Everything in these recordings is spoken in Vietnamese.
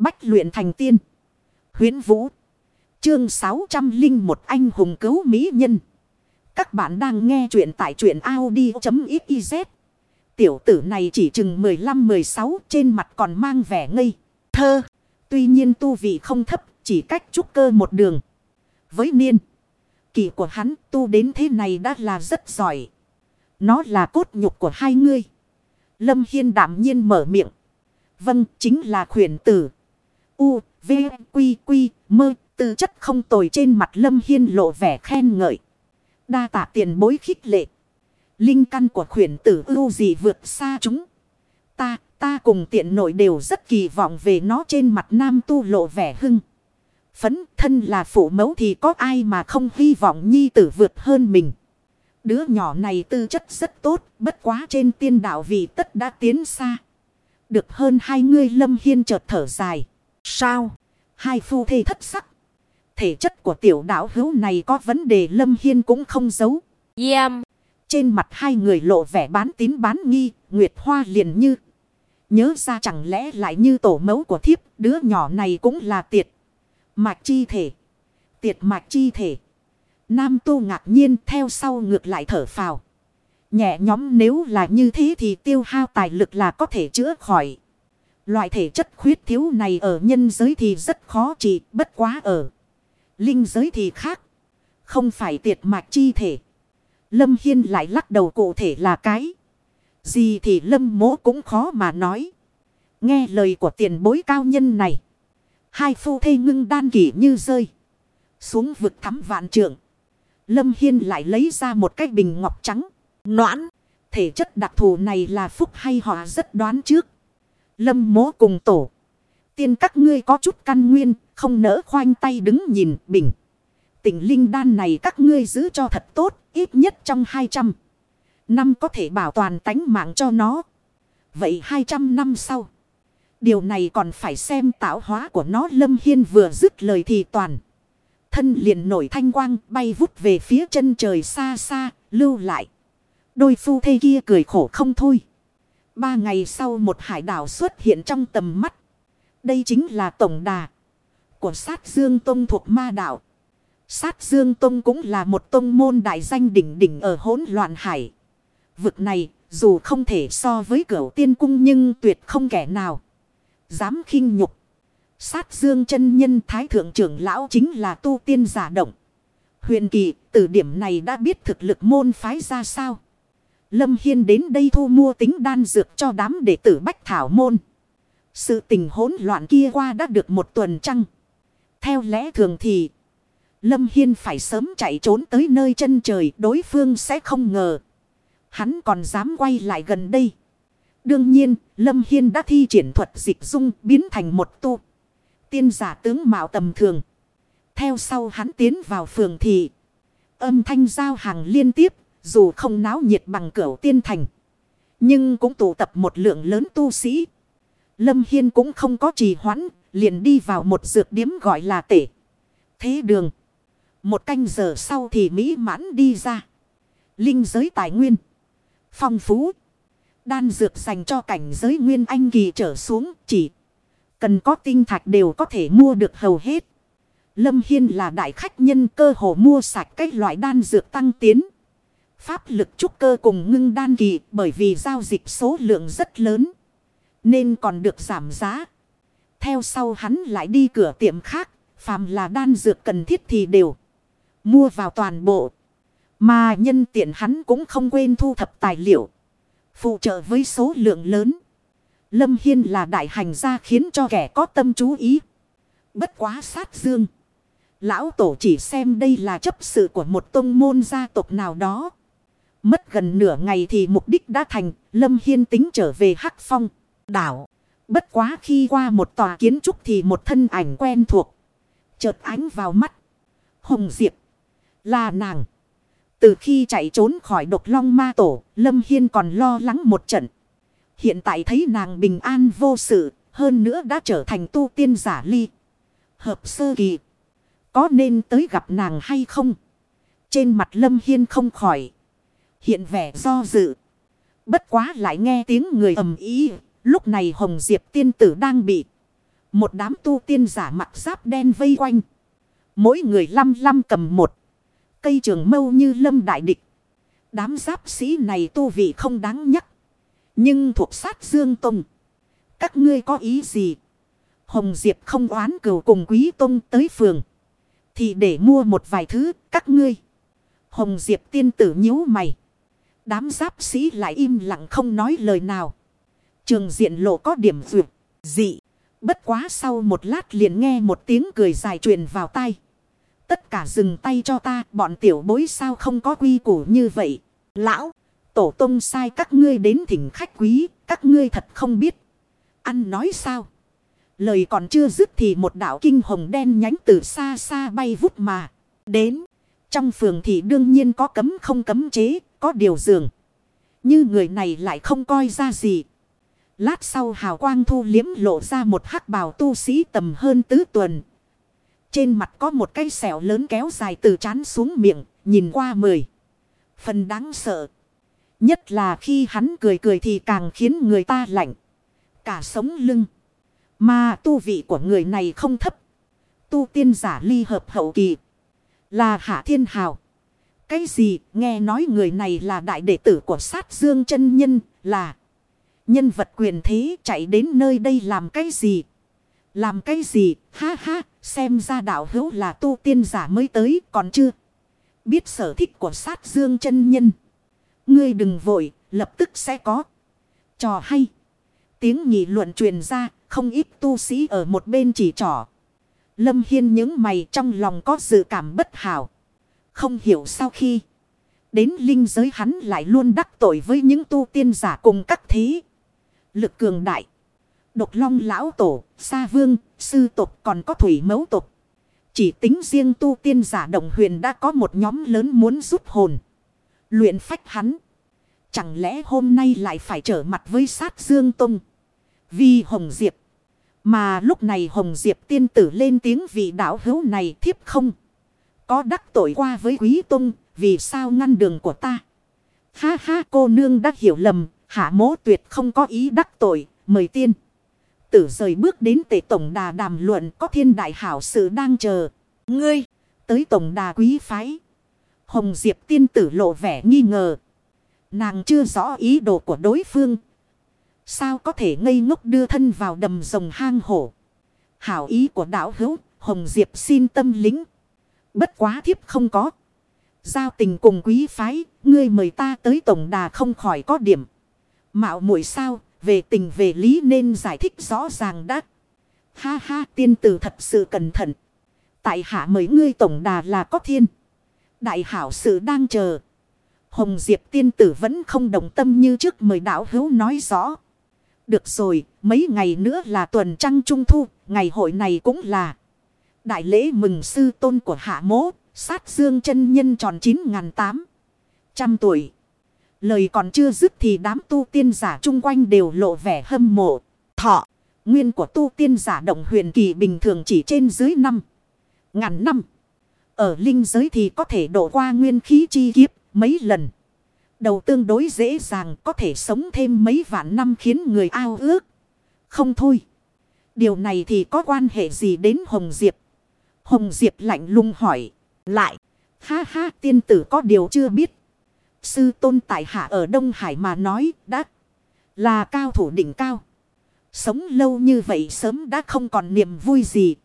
Bách luyện thành tiên. Huyến Vũ. Chương 601 anh hùng cứu mỹ nhân. Các bạn đang nghe truyện tại truyện Audi.xyz. Tiểu tử này chỉ chừng 15-16 trên mặt còn mang vẻ ngây. Thơ. Tuy nhiên tu vị không thấp, chỉ cách trúc cơ một đường. Với niên. Kỳ của hắn tu đến thế này đã là rất giỏi. Nó là cốt nhục của hai ngươi. Lâm Hiên đảm nhiên mở miệng. Vâng chính là khuyển tử. U, V, Quy, Quy, Mơ, tư chất không tồi trên mặt Lâm Hiên lộ vẻ khen ngợi. Đa tạ tiền bối khích lệ. Linh căn của khuyển tử ưu gì vượt xa chúng. Ta, ta cùng tiện nội đều rất kỳ vọng về nó trên mặt nam tu lộ vẻ hưng. Phấn thân là phụ mẫu thì có ai mà không hy vọng nhi tử vượt hơn mình. Đứa nhỏ này tư chất rất tốt, bất quá trên tiên đạo vì tất đã tiến xa. Được hơn hai người lâm hiên chợt thở dài. Sao? Hai phu thê thất sắc. Thể chất của tiểu đạo hữu này có vấn đề lâm hiên cũng không giấu. Yêm. Trên mặt hai người lộ vẻ bán tín bán nghi, Nguyệt Hoa liền như. Nhớ ra chẳng lẽ lại như tổ mẫu của thiếp, đứa nhỏ này cũng là tiệt. Mạch chi thể. Tiệt mạch chi thể. Nam tu ngạc nhiên theo sau ngược lại thở phào. Nhẹ nhóm nếu là như thế thì tiêu hao tài lực là có thể chữa khỏi. Loại thể chất khuyết thiếu này ở nhân giới thì rất khó trị, bất quá ở. Linh giới thì khác. Không phải tiệt mạch chi thể. Lâm Hiên lại lắc đầu cụ thể là cái. Gì thì Lâm Mỗ cũng khó mà nói. Nghe lời của tiền bối cao nhân này. Hai phu thê ngưng đan kỷ như rơi. Xuống vực thắm vạn trượng. Lâm Hiên lại lấy ra một cái bình ngọc trắng. Noãn. Thể chất đặc thù này là phúc hay họ rất đoán trước. Lâm mố cùng tổ. Tiên các ngươi có chút căn nguyên. Không nỡ khoanh tay đứng nhìn bình. Tỉnh linh đan này các ngươi giữ cho thật tốt. Ít nhất trong 200 năm có thể bảo toàn tánh mạng cho nó. Vậy 200 năm sau. Điều này còn phải xem tạo hóa của nó Lâm Hiên vừa dứt lời thì toàn. Thân liền nổi thanh quang bay vút về phía chân trời xa xa, lưu lại. Đôi phu thê kia cười khổ không thôi. Ba ngày sau một hải đảo xuất hiện trong tầm mắt. Đây chính là tổng đà của sát dương tông thuộc ma đảo. Sát dương tông cũng là một tông môn đại danh đỉnh đỉnh ở hỗn loạn hải. Vực này, dù không thể so với cửu tiên cung nhưng tuyệt không kẻ nào. Dám khinh nhục. Sát dương chân nhân thái thượng trưởng lão chính là tu tiên giả động. Huyền kỳ, từ điểm này đã biết thực lực môn phái ra sao. Lâm Hiên đến đây thu mua tính đan dược cho đám đệ tử Bách Thảo Môn. Sự tình hỗn loạn kia qua đã được một tuần trăng. Theo lẽ thường thì Lâm Hiên phải sớm chạy trốn tới nơi chân trời đối phương sẽ không ngờ. Hắn còn dám quay lại gần đây. Đương nhiên, Lâm Hiên đã thi triển thuật dịch dung biến thành một tu. Tiên giả tướng mạo tầm thường. Theo sau hắn tiến vào phường thị. Âm thanh giao hàng liên tiếp, dù không náo nhiệt bằng cửa tiên thành. Nhưng cũng tụ tập một lượng lớn tu sĩ. Lâm Hiên cũng không có trì hoãn, liền đi vào một dược điếm gọi là tể. Thế đường. Một canh giờ sau thì Mỹ mãn đi ra. Linh giới tài nguyên. Phong phú. Đan dược dành cho cảnh giới nguyên anh kỳ trở xuống chỉ. Cần có tinh thạch đều có thể mua được hầu hết. Lâm Hiên là đại khách nhân cơ hồ mua sạch các loại đan dược tăng tiến. Pháp lực trúc cơ cùng ngưng đan kỳ, bởi vì giao dịch số lượng rất lớn. Nên còn được giảm giá. Theo sau hắn lại đi cửa tiệm khác. Phàm là đan dược cần thiết thì đều. Mua vào toàn bộ. Mà nhân tiện hắn cũng không quên thu thập tài liệu. Phụ trợ với số lượng lớn. Lâm Hiên là đại hành gia khiến cho kẻ có tâm chú ý. Bất quá sát dương. Lão tổ chỉ xem đây là chấp sự của một tông môn gia tộc nào đó. Mất gần nửa ngày thì mục đích đã thành. Lâm Hiên tính trở về Hắc Phong. Đảo. Bất quá khi qua một tòa kiến trúc thì một thân ảnh quen thuộc. Chợt ánh vào mắt. Hồng Diệp. Là nàng. Từ khi chạy trốn khỏi độc long ma tổ, Lâm Hiên còn lo lắng một trận. Hiện tại thấy nàng bình an vô sự, hơn nữa đã trở thành tu tiên giả ly. Hợp sơ kỳ. Có nên tới gặp nàng hay không? Trên mặt Lâm Hiên không khỏi. Hiện vẻ do dự. Bất quá lại nghe tiếng người ầm ý. Lúc này Hồng Diệp tiên tử đang bị Một đám tu tiên giả mặc giáp đen vây quanh. Mỗi người lăm lăm cầm một. Cây trường mâu như lâm đại địch. Đám giáp sĩ này tu vị không đáng nhắc. Nhưng thuộc sát Dương Tông. Các ngươi có ý gì? Hồng Diệp không oán cừu cùng Quý Tông tới phường. Thì để mua một vài thứ các ngươi. Hồng Diệp tiên tử nhíu mày. Đám giáp sĩ lại im lặng không nói lời nào. Trường diện lộ có điểm vượt, dị. Bất quá sau một lát liền nghe một tiếng cười dài truyền vào tai. Tất cả dừng tay cho ta, bọn tiểu bối sao không có quy củ như vậy. Lão, tổ tông sai các ngươi đến thỉnh khách quý, các ngươi thật không biết. Ăn nói sao? Lời còn chưa dứt thì một đạo kinh hồng đen nhánh từ xa xa bay vút mà. Đến, trong phường thì đương nhiên có cấm không cấm chế, có điều dường. Như người này lại không coi ra gì. Lát sau hào quang thu liếm lộ ra một hắc bào tu sĩ tầm hơn tứ tuần. Trên mặt có một cây sẹo lớn kéo dài từ trán xuống miệng, nhìn qua mười. Phần đáng sợ. Nhất là khi hắn cười cười thì càng khiến người ta lạnh. Cả sống lưng. Mà tu vị của người này không thấp. Tu tiên giả ly hợp hậu kỳ. Là Hạ Thiên Hào. Cái gì nghe nói người này là đại đệ tử của sát dương chân nhân là. Nhân vật quyền thế chạy đến nơi đây làm cái gì? Làm cái gì? Ha ha, xem ra đạo hữu là tu tiên giả mới tới còn chưa? Biết sở thích của sát dương chân nhân. Ngươi đừng vội, lập tức sẽ có. Trò hay. Tiếng nghị luận truyền ra, không ít tu sĩ ở một bên chỉ trỏ. Lâm Hiên những mày trong lòng có dự cảm bất hảo. Không hiểu sau khi đến linh giới hắn lại luôn đắc tội với những tu tiên giả cùng các thế. Lực cường đại. Độc long lão tổ, sa vương, sư tộc còn có thủy mẫu tộc. Chỉ tính riêng tu tiên giả đồng huyền đã có một nhóm lớn muốn giúp hồn. Luyện phách hắn. Chẳng lẽ hôm nay lại phải trở mặt với sát dương tông. Vì Hồng Diệp. Mà lúc này Hồng Diệp tiên tử lên tiếng vị đạo hữu này thiếp không. Có đắc tội qua với quý tung, Vì sao ngăn đường của ta. Ha ha cô nương đã hiểu lầm. Hạ mố tuyệt không có ý đắc tội. Mời tiên. Tử rời bước đến tệ tổng đà đàm luận có thiên đại hảo sự đang chờ. Ngươi. Tới tổng đà quý phái. Hồng Diệp tiên tử lộ vẻ nghi ngờ. Nàng chưa rõ ý đồ của đối phương. Sao có thể ngây ngốc đưa thân vào đầm rồng hang hổ. Hảo ý của đạo hữu. Hồng Diệp xin tâm lính. Bất quá thiếp không có. Giao tình cùng quý phái. Ngươi mời ta tới tổng đà không khỏi có điểm. Mạo muội sao. Về tình về lý nên giải thích rõ ràng đã. Ha ha tiên tử thật sự cẩn thận. Tại hạ mời ngươi tổng đà là có thiên. Đại hảo sự đang chờ. Hồng Diệp tiên tử vẫn không đồng tâm như trước mời đạo hữu nói rõ. Được rồi, mấy ngày nữa là tuần trăng trung thu, ngày hội này cũng là đại lễ mừng sư tôn của hạ mố, sát dương chân nhân tròn 9.800 tuổi. Lời còn chưa dứt thì đám tu tiên giả chung quanh đều lộ vẻ hâm mộ. Thọ, nguyên của tu tiên giả động huyền kỳ bình thường chỉ trên dưới năm. Ngàn năm. Ở linh giới thì có thể độ qua nguyên khí chi kiếp mấy lần. Đầu tương đối dễ dàng có thể sống thêm mấy vạn năm khiến người ao ước. Không thôi. Điều này thì có quan hệ gì đến Hồng Diệp? Hồng Diệp lạnh lùng hỏi. Lại. Ha ha, tiên tử có điều chưa biết. Sư tôn tại hạ ở Đông Hải mà nói, đã là cao thủ đỉnh cao. Sống lâu như vậy sớm đã không còn niềm vui gì.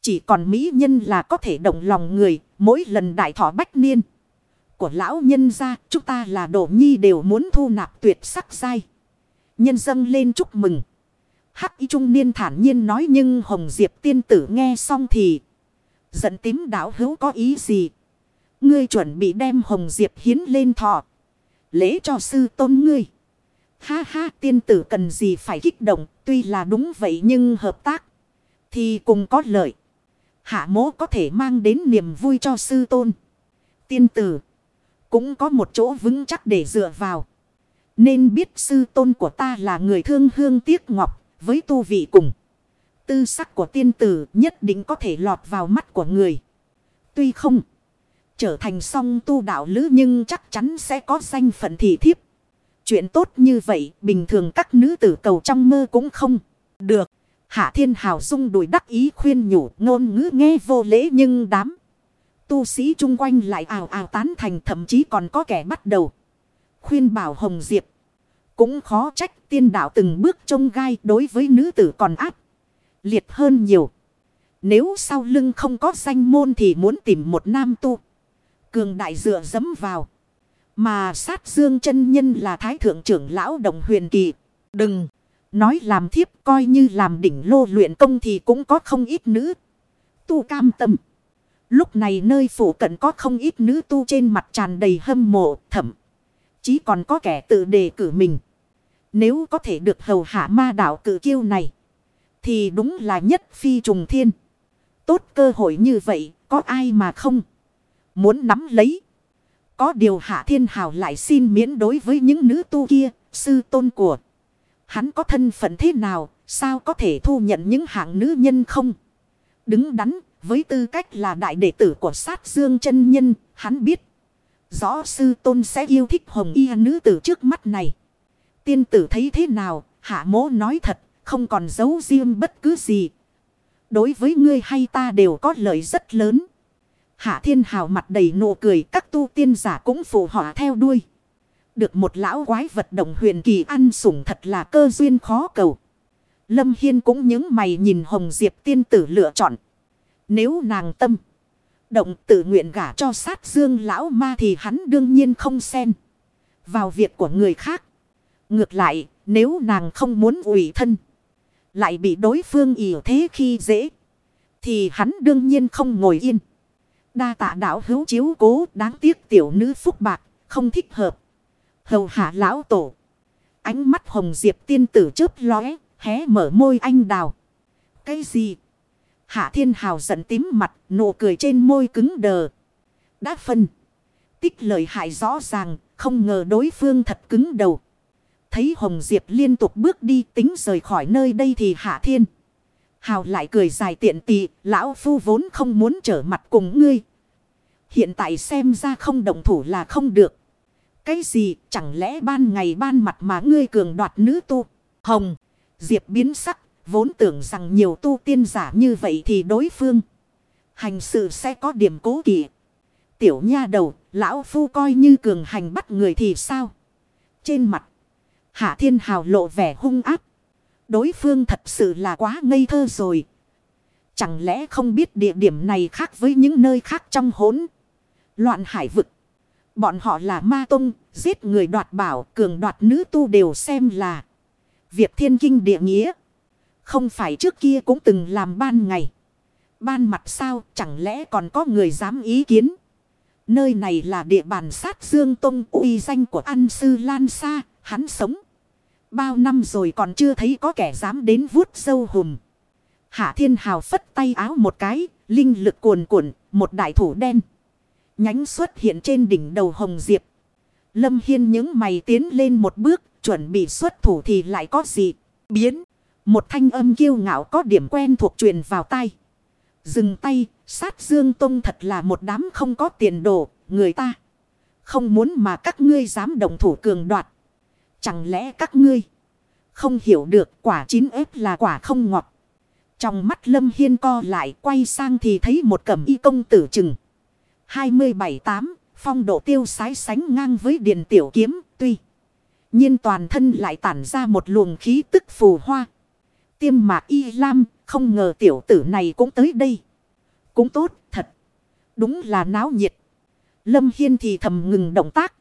Chỉ còn mỹ nhân là có thể động lòng người, mỗi lần đại thọ bách niên. Của lão nhân ra chúng ta là đổ nhi đều muốn thu nạp tuyệt sắc sai. Nhân dân lên chúc mừng. Hắc y trung niên thản nhiên nói, nhưng Hồng Diệp tiên tử nghe xong thì giận tím đảo hữu có ý gì. Ngươi chuẩn bị đem Hồng Diệp hiến lên thọ. Lễ cho sư tôn ngươi. Ha ha, tiên tử cần gì phải kích động. Tuy là đúng vậy nhưng hợp tác. Thì cùng có lợi. Hạ mố có thể mang đến niềm vui cho sư tôn. Tiên tử. Cũng có một chỗ vững chắc để dựa vào. Nên biết sư tôn của ta là người thương hương tiếc ngọc. Với tu vị cùng. Tư sắc của tiên tử nhất định có thể lọt vào mắt của người. Tuy không trở thành song tu đạo lữ nhưng chắc chắn sẽ có danh phận thị thiếp. Chuyện tốt như vậy, bình thường các nữ tử cầu trong mơ cũng không được. Hạ thiên hào dung đùi đắc ý khuyên nhủ, ngôn ngữ nghe vô lễ nhưng đám. Tu sĩ chung quanh lại ào ào tán thành, thậm chí còn có kẻ bắt đầu. Khuyên bảo Hồng Diệp. Cũng khó trách tiên đạo từng bước trông gai, đối với nữ tử còn áp. Liệt hơn nhiều. Nếu sau lưng không có danh môn thì muốn tìm một nam tu. Cường đại dựa dấm vào. Mà sát dương chân nhân là thái thượng trưởng lão đồng huyền kỳ. Đừng nói làm thiếp coi như làm đỉnh lô luyện công thì cũng có không ít nữ. Tu cam tâm. Lúc này nơi phủ cận có không ít nữ tu trên mặt tràn đầy hâm mộ thẩm. Chí còn có kẻ tự đề cử mình. Nếu có thể được hầu hạ ma đạo cử kiêu này. Thì đúng là nhất phi trùng thiên. Tốt cơ hội như vậy có ai mà không. Muốn nắm lấy. Có điều hạ thiên hào lại xin miễn đối với những nữ tu kia. Sư tôn của. Hắn có thân phận thế nào. Sao có thể thu nhận những hạng nữ nhân không. Đứng đắn với tư cách là đại đệ tử của sát dương chân nhân. Hắn biết. Rõ sư tôn sẽ yêu thích hồng y nữ tử trước mắt này. Tiên tử thấy thế nào, hạ mố nói thật, không còn giấu riêng bất cứ gì. Đối với ngươi hay ta đều có lợi rất lớn. Hạ thiên hào mặt đầy nụ cười, các tu tiên giả cũng phụ họa theo đuôi. Được một lão quái vật động huyền kỳ ăn sủng thật là cơ duyên khó cầu. Lâm Hiên cũng những mày nhìn Hồng Diệp tiên tử lựa chọn. Nếu nàng tâm động tự nguyện gả cho sát dương lão ma thì hắn đương nhiên không xen vào việc của người khác. Ngược lại, nếu nàng không muốn ủy thân, lại bị đối phương ỉ thế khi dễ, thì hắn đương nhiên không ngồi yên. Đa tạ đạo hữu chiếu cố đáng tiếc tiểu nữ phúc bạc, không thích hợp. Hầu hạ lão tổ. Ánh mắt hồng diệp tiên tử chớp lóe, hé mở môi anh đào. Cái gì? Hạ thiên hào giận tím mặt, nụ cười trên môi cứng đờ. Đã phân. Tích lời hại rõ ràng, không ngờ đối phương thật cứng đầu. Thấy Hồng Diệp liên tục bước đi tính rời khỏi nơi đây thì hạ thiên. Hào lại cười dài tiện tì, lão phu vốn không muốn trở mặt cùng ngươi. Hiện tại xem ra không động thủ là không được. Cái gì chẳng lẽ ban ngày ban mặt mà ngươi cường đoạt nữ tu. Hồng, Diệp biến sắc, vốn tưởng rằng nhiều tu tiên giả như vậy thì đối phương. Hành sự sẽ có điểm cố kỵ. Tiểu nha đầu, lão phu coi như cường hành bắt người thì sao? Trên mặt. Hạ thiên hào lộ vẻ hung áp. Đối phương thật sự là quá ngây thơ rồi. Chẳng lẽ không biết địa điểm này khác với những nơi khác trong hốn? Loạn hải vực. Bọn họ là ma tông, giết người đoạt bảo, cường đoạt nữ tu đều xem là. Việc thiên kinh địa nghĩa. Không phải trước kia cũng từng làm ban ngày. Ban mặt sao chẳng lẽ còn có người dám ý kiến. Nơi này là địa bàn sát Dương Tông uy danh của An Sư Lan Sa, hắn sống. Bao năm rồi còn chưa thấy có kẻ dám đến vuốt sâu hùm. Hạ Thiên Hào phất tay áo một cái, linh lực cuồn cuộn, một đại thủ đen. Nhánh xuất hiện trên đỉnh đầu Hồng Diệp. Lâm Hiên những mày tiến lên một bước, chuẩn bị xuất thủ thì lại có gì? Biến. Một thanh âm kiêu ngạo có điểm quen thuộc truyền vào tay. Dừng tay, sát dương tông thật là một đám không có tiền đồ, người ta. Không muốn mà các ngươi dám đồng thủ cường đoạt. Chẳng lẽ các ngươi không hiểu được quả chín ếp là quả không ngọt. Trong mắt Lâm Hiên co lại quay sang thì thấy một cẩm y công tử chừng. 27-8, phong độ tiêu sái sánh ngang với điện tiểu kiếm, tuy nhiên toàn thân lại tản ra một luồng khí tức phù hoa. Tiêm mạc y lam, không ngờ tiểu tử này cũng tới đây. Cũng tốt, thật. Đúng là náo nhiệt. Lâm Hiên thì thầm ngừng động tác.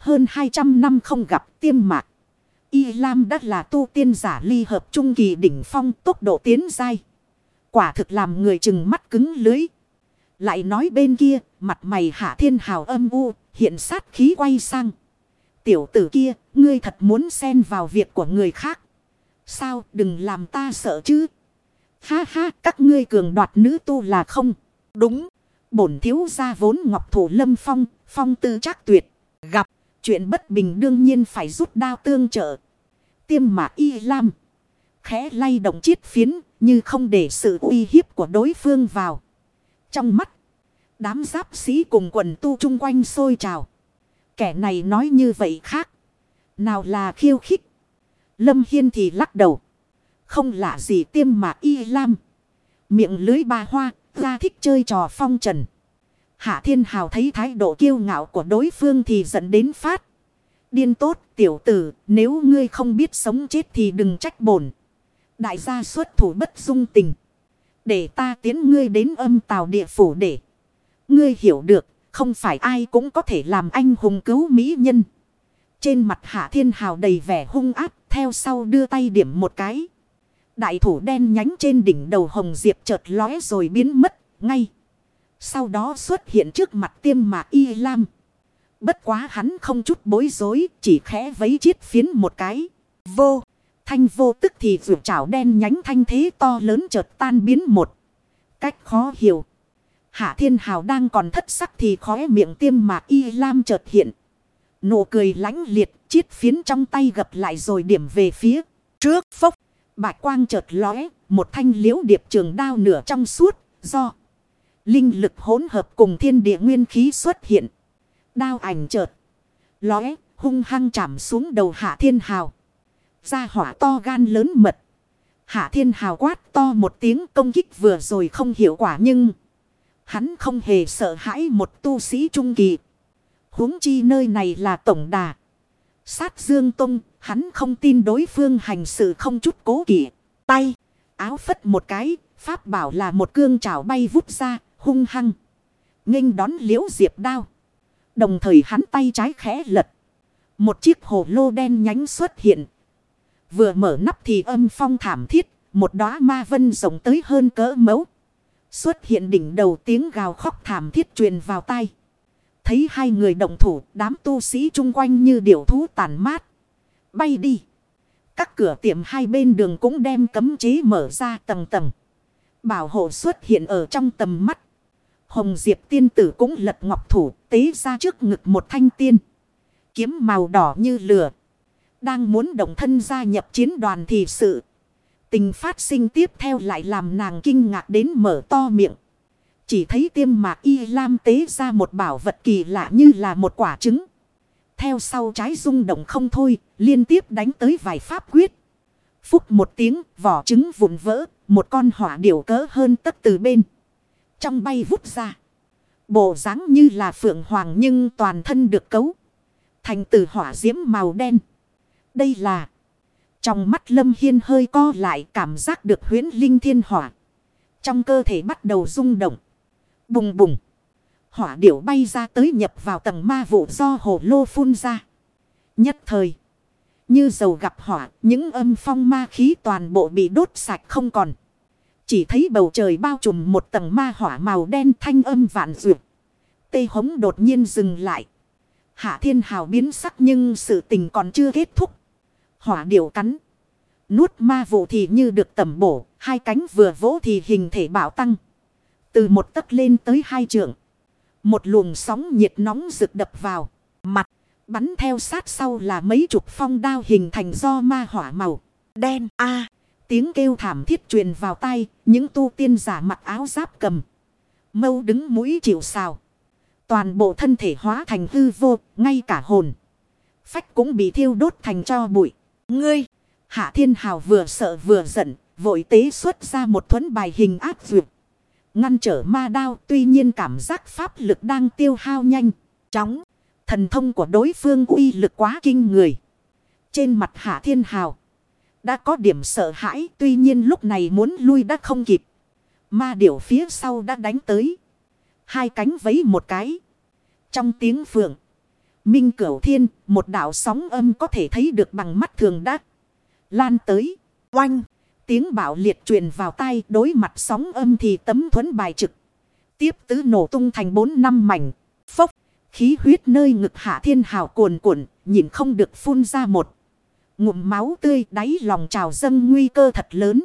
Hơn 200 năm không gặp tiêm mạc. Y Lam đã là tu tiên giả ly hợp trung kỳ đỉnh phong tốc độ tiến dai. Quả thực làm người chừng mắt cứng lưới. Lại nói bên kia, mặt mày hạ thiên hào âm u, hiện sát khí quay sang. Tiểu tử kia, ngươi thật muốn xen vào việc của người khác. Sao đừng làm ta sợ chứ. Ha ha các ngươi cường đoạt nữ tu là không. Đúng. Bổn thiếu gia vốn ngọc thủ lâm phong. Phong tư chắc tuyệt. Chuyện bất bình đương nhiên phải rút đao tương trợ. Tiêm mà y lam. Khẽ lay động chiết phiến. Như không để sự uy hiếp của đối phương vào. Trong mắt. Đám giáp sĩ cùng quần tu chung quanh sôi trào. Kẻ này nói như vậy khác. Nào là khiêu khích. Lâm Hiên thì lắc đầu. Không lạ gì tiêm mà y lam. Miệng lưới ba hoa, ra thích chơi trò phong trần. Hạ thiên hào thấy thái độ kiêu ngạo của đối phương thì dẫn đến phát. Điên tốt tiểu tử, nếu ngươi không biết sống chết thì đừng trách bổn. Đại gia xuất thủ bất dung tình. Để ta tiến ngươi đến âm tào địa phủ để. Ngươi hiểu được, không phải ai cũng có thể làm anh hùng cứu mỹ nhân. Trên mặt hạ thiên hào đầy vẻ hung áp, theo sau đưa tay điểm một cái. Đại thủ đen nhánh trên đỉnh đầu hồng diệp chợt lóe rồi biến mất, ngay. Sau đó xuất hiện trước mặt tiêm mạc y lam. Bất quá hắn không chút bối rối, chỉ khẽ vấy chiết phiến một cái. Vô, thanh vô tức thì vượt chảo đen nhánh thanh thế to lớn chợt tan biến một. Cách khó hiểu. Hạ thiên hào đang còn thất sắc thì khóe miệng tiêm mạc y lam chợt hiện. Nụ cười lãnh liệt, chiết phiến trong tay gập lại rồi điểm về phía trước phốc. Bạch quang chợt lóe, một thanh liễu điệp trường đao nửa trong suốt, do linh lực hỗn hợp cùng thiên địa nguyên khí xuất hiện. Đao ảnh chợt lóe, hung hăng chạm xuống đầu Hạ Thiên Hào. Ra hỏa to gan lớn mật. Hạ Thiên Hào quát to một tiếng công kích vừa rồi không hiệu quả nhưng hắn không hề sợ hãi một tu sĩ trung kỳ. huống chi nơi này là tổng đà. Sát Dương Tông, hắn không tin đối phương hành sự không chút cố kỵ. Tay, áo phất một cái, pháp bảo là một cương trảo bay vút ra, hung hăng. nghênh đón liễu diệp đao. Đồng thời hắn tay trái khẽ lật. Một chiếc hồ lô đen nhánh xuất hiện. Vừa mở nắp thì âm phong thảm thiết, một đóa ma vân rộng tới hơn cỡ mẫu. Xuất hiện đỉnh đầu tiếng gào khóc thảm thiết truyền vào tay. Thấy hai người động thủ, đám tu sĩ chung quanh như điểu thú tàn mát. Bay đi. Các cửa tiệm hai bên đường cũng đem cấm chế mở ra tầng tầng. Bảo hộ xuất hiện ở trong tầm mắt. Hồng Diệp tiên tử cũng lật ngọc thủ tế ra trước ngực một thanh tiên. Kiếm màu đỏ như lửa. Đang muốn động thân gia nhập chiến đoàn thì sự. Tình phát sinh tiếp theo lại làm nàng kinh ngạc đến mở to miệng. Chỉ thấy tiêm mạc y lam tế ra một bảo vật kỳ lạ như là một quả trứng. Theo sau trái rung động không thôi, liên tiếp đánh tới vài pháp quyết. Phúc một tiếng, vỏ trứng vụn vỡ, một con hỏa điểu cỡ hơn tất từ bên. Trong bay vút ra. Bộ dáng như là phượng hoàng nhưng toàn thân được cấu. Thành từ hỏa diễm màu đen. Đây là. Trong mắt lâm hiên hơi co lại cảm giác được huyến linh thiên hỏa. Trong cơ thể bắt đầu rung động. Bùng bùng. Hỏa điểu bay ra tới nhập vào tầng ma vụ do hồ lô phun ra. Nhất thời. Như dầu gặp hỏa, những âm phong ma khí toàn bộ bị đốt sạch không còn. Chỉ thấy bầu trời bao trùm một tầng ma hỏa màu đen thanh âm vạn dược. Tê hống đột nhiên dừng lại. Hạ thiên hào biến sắc nhưng sự tình còn chưa kết thúc. Hỏa điểu cắn. Nuốt ma vụ thì như được tẩm bổ, hai cánh vừa vỗ thì hình thể bảo tăng. Từ một tấc lên tới hai trượng. Một luồng sóng nhiệt nóng rực đập vào. Mặt. Bắn theo sát sau là mấy chục phong đao hình thành do ma hỏa màu. Đen. A tiếng kêu thảm thiết truyền vào tay. Những tu tiên giả mặc áo giáp cầm. Mâu đứng mũi chịu sào. Toàn bộ thân thể hóa thành hư vô. Ngay cả hồn. Phách cũng bị thiêu đốt thành cho bụi. Ngươi. Hạ thiên hào vừa sợ vừa giận. Vội tế xuất ra một thuấn bài hình áp dược. Ngăn trở ma đao, tuy nhiên cảm giác pháp lực đang tiêu hao nhanh. Chóng. Thần thông của đối phương uy lực quá kinh người. Trên mặt hạ thiên hào. Đã có điểm sợ hãi. Tuy nhiên lúc này muốn lui đã không kịp. Ma điểu phía sau đã đánh tới. Hai cánh vấy một cái. Trong tiếng phượng. Minh cửu thiên. Một đạo sóng âm có thể thấy được bằng mắt thường đã. Lan tới. Oanh tiếng bảo liệt truyền vào tay đối mặt sóng âm thì tấm thuẫn bài trực. Tiếp tứ nổ tung thành bốn năm mảnh. Phốc, khí huyết nơi ngực hạ thiên hào cuồn cuộn, nhìn không được phun ra một. Ngụm máu tươi, đáy lòng trào dâng nguy cơ thật lớn.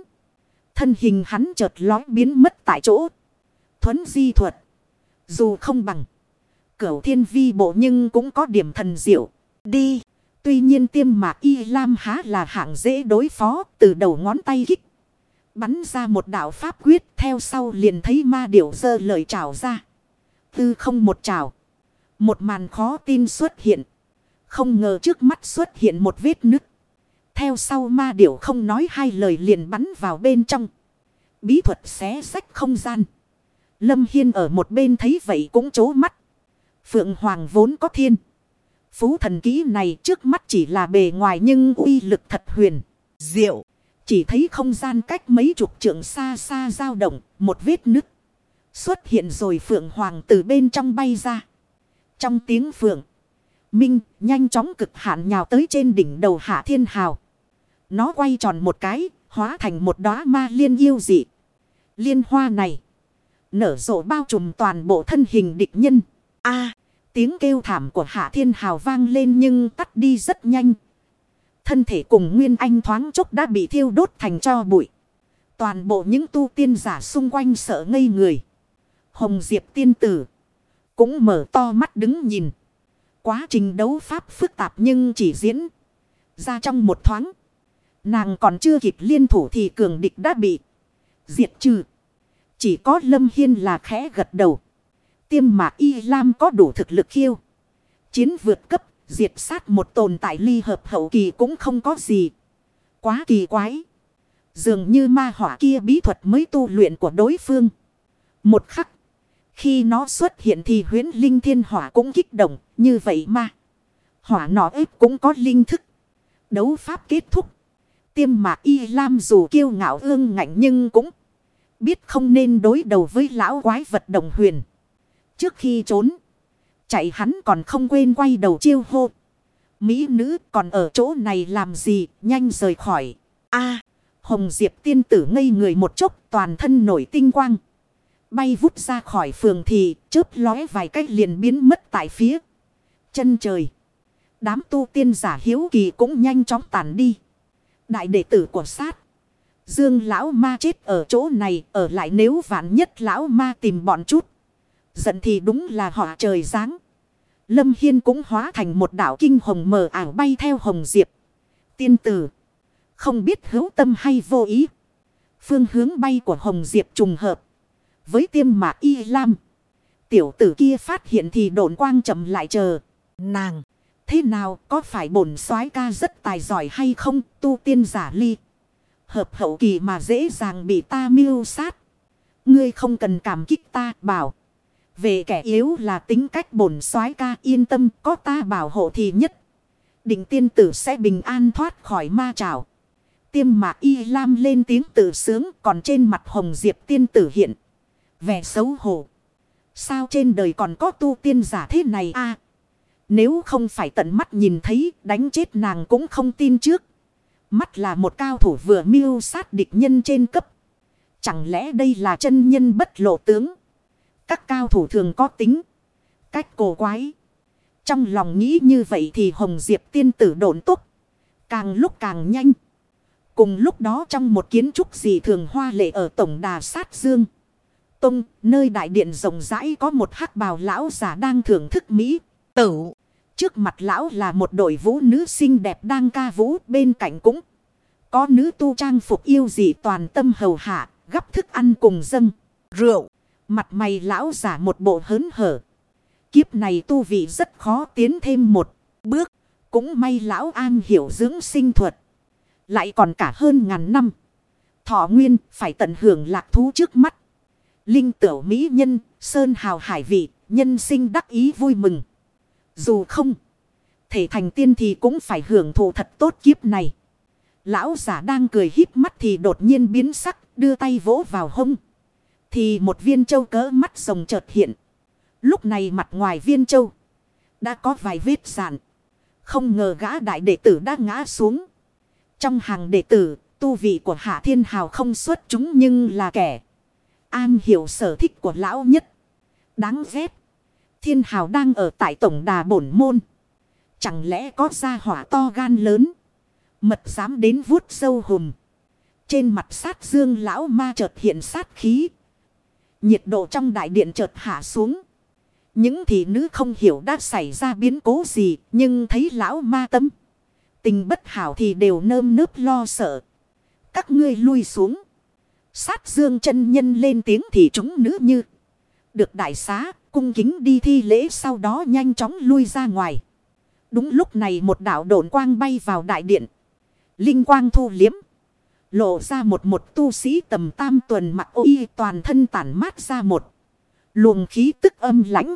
Thân hình hắn chợt lói biến mất tại chỗ. Thuấn di thuật. Dù không bằng. Cửu thiên vi bộ nhưng cũng có điểm thần diệu. Đi. Tuy nhiên tiêm mạc y lam há là hạng dễ đối phó, từ đầu ngón tay kích. Bắn ra một đạo pháp quyết, theo sau liền thấy ma điểu dơ lời trào ra. Tư không một trào. Một màn khó tin xuất hiện. Không ngờ trước mắt xuất hiện một vết nứt. Theo sau ma điểu không nói hai lời liền bắn vào bên trong. Bí thuật xé sách không gian. Lâm Hiên ở một bên thấy vậy cũng chố mắt. Phượng Hoàng vốn có thiên. Phú thần kỹ này trước mắt chỉ là bề ngoài nhưng uy lực thật huyền. Diệu. Chỉ thấy không gian cách mấy chục trượng xa xa dao động. Một vết nứt. Xuất hiện rồi Phượng Hoàng từ bên trong bay ra. Trong tiếng Phượng. Minh nhanh chóng cực hạn nhào tới trên đỉnh đầu Hạ Thiên Hào. Nó quay tròn một cái. Hóa thành một đóa ma liên yêu dị. Liên hoa này. Nở rộ bao trùm toàn bộ thân hình địch nhân. a, tiếng kêu thảm của Hạ Thiên Hào vang lên nhưng tắt đi rất nhanh. Thân thể cùng Nguyên Anh thoáng chốc đã bị thiêu đốt thành cho bụi. Toàn bộ những tu tiên giả xung quanh sợ ngây người. Hồng Diệp tiên tử. Cũng mở to mắt đứng nhìn. Quá trình đấu pháp phức tạp nhưng chỉ diễn. Ra trong một thoáng. Nàng còn chưa kịp liên thủ thì cường địch đã bị. Diệt trừ. Chỉ có Lâm Hiên là khẽ gật đầu. Tiêm mà Y Lam có đủ thực lực khiêu. Chiến vượt cấp, diệt sát một tồn tại ly hợp hậu kỳ cũng không có gì. Quá kỳ quái. Dường như ma hỏa kia bí thuật mới tu luyện của đối phương. Một khắc. Khi nó xuất hiện thì huyến linh thiên hỏa cũng kích động. Như vậy mà. Hỏa nọ ếp cũng có linh thức. Đấu pháp kết thúc. Tiêm mà y lam dù kiêu ngạo ương ngạnh nhưng cũng. Biết không nên đối đầu với lão quái vật đồng huyền. Trước khi trốn. Chạy hắn còn không quên quay đầu chiêu hô. Mỹ nữ, còn ở chỗ này làm gì nhanh rời khỏi. a, Hồng Diệp tiên tử ngây người một chốc, toàn thân nổi tinh quang. Bay vút ra khỏi phường thì chớp lóe vài cách liền biến mất tại phía chân trời. Đám tu tiên giả hiếu kỳ cũng nhanh chóng tàn đi. Đại đệ tử của sát. Dương lão ma chết ở chỗ này, ở lại nếu vạn nhất lão ma tìm bọn chút. Giận thì đúng là họ trời giáng. Lâm Hiên cũng hóa thành một đảo kinh hồng mờ ảo bay theo hồng diệp. Tiên tử. Không biết hữu tâm hay vô ý. Phương hướng bay của hồng diệp trùng hợp. Với tiêm mạc y lam. Tiểu tử kia phát hiện thì độn quang chậm lại chờ. Nàng. Thế nào, có phải bổn soái ca rất tài giỏi hay không, tu tiên giả ly. Hợp hậu kỳ mà dễ dàng bị ta miêu sát. Ngươi không cần cảm kích ta, bảo. Về kẻ yếu là tính cách bổn soái ca yên tâm, có ta bảo hộ thì nhất. Định tiên tử sẽ bình an thoát khỏi ma trào. Tiêm mạc y lam lên tiếng tử sướng, còn trên mặt hồng diệp tiên tử hiện. Vẻ xấu hổ. Sao trên đời còn có tu tiên giả thế này a nếu không phải tận mắt nhìn thấy đánh chết nàng cũng không tin trước. Mắt là một cao thủ vừa miêu sát địch nhân trên cấp. Chẳng lẽ đây là chân nhân bất lộ tướng? Các cao thủ thường có tính. Cách cổ quái. Trong lòng nghĩ như vậy thì Hồng Diệp tiên tử độn túc. Càng lúc càng nhanh. Cùng lúc đó trong một kiến trúc dị thường hoa lệ ở tổng đà sát dương. Tông, nơi đại điện rộng rãi có một hắc bào lão giả đang thưởng thức Mỹ. Tử. Trước mặt lão là một đội vũ nữ xinh đẹp đang ca vũ bên cạnh cũng. Có nữ tu trang phục yêu dị toàn tâm hầu hạ, gấp thức ăn cùng dâng, rượu. Mặt mày lão giả một bộ hớn hở. Kiếp này tu vị rất khó tiến thêm một bước. Cũng may lão an hiểu dưỡng sinh thuật. Lại còn cả hơn ngàn năm. Thọ nguyên phải tận hưởng lạc thú trước mắt. Linh tiểu mỹ nhân, sơn hào hải vị, nhân sinh đắc ý vui mừng. Dù không thể thành tiên thì cũng phải hưởng thụ thật tốt kiếp này. Lão giả đang cười híp mắt thì đột nhiên biến sắc, đưa tay vỗ vào hông. Thì một viên châu cỡ mắt rồng chợt hiện. Lúc này mặt ngoài viên châu đã có vài vết sạn. Không ngờ gã đại đệ tử đã ngã xuống. Trong hàng đệ tử, tu vị của Hạ Thiên Hào không xuất chúng nhưng là kẻ. An hiểu sở thích của lão nhất. Đáng ghét. Thiên Hào đang ở tại tổng đà bổn môn. Chẳng lẽ có gia hỏa to gan lớn. Mật dám đến vuốt sâu hùm. Trên mặt sát dương lão ma chợt hiện sát khí. Nhiệt độ trong đại điện chợt hạ xuống. Những thị nữ không hiểu đã xảy ra biến cố gì. Nhưng thấy lão ma tâm. Tình bất hảo thì đều nơm nớp lo sợ. Các ngươi lui xuống. Sát dương chân nhân lên tiếng thì chúng nữ như. Được đại xá, cung kính đi thi lễ sau đó nhanh chóng lui ra ngoài. Đúng lúc này một đạo độn quang bay vào đại điện. Linh quang thu liếm. Lộ ra một một tu sĩ tầm tam tuần mặc y toàn thân tản mát ra một. Luồng khí tức âm lãnh.